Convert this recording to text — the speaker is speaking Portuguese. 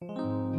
Música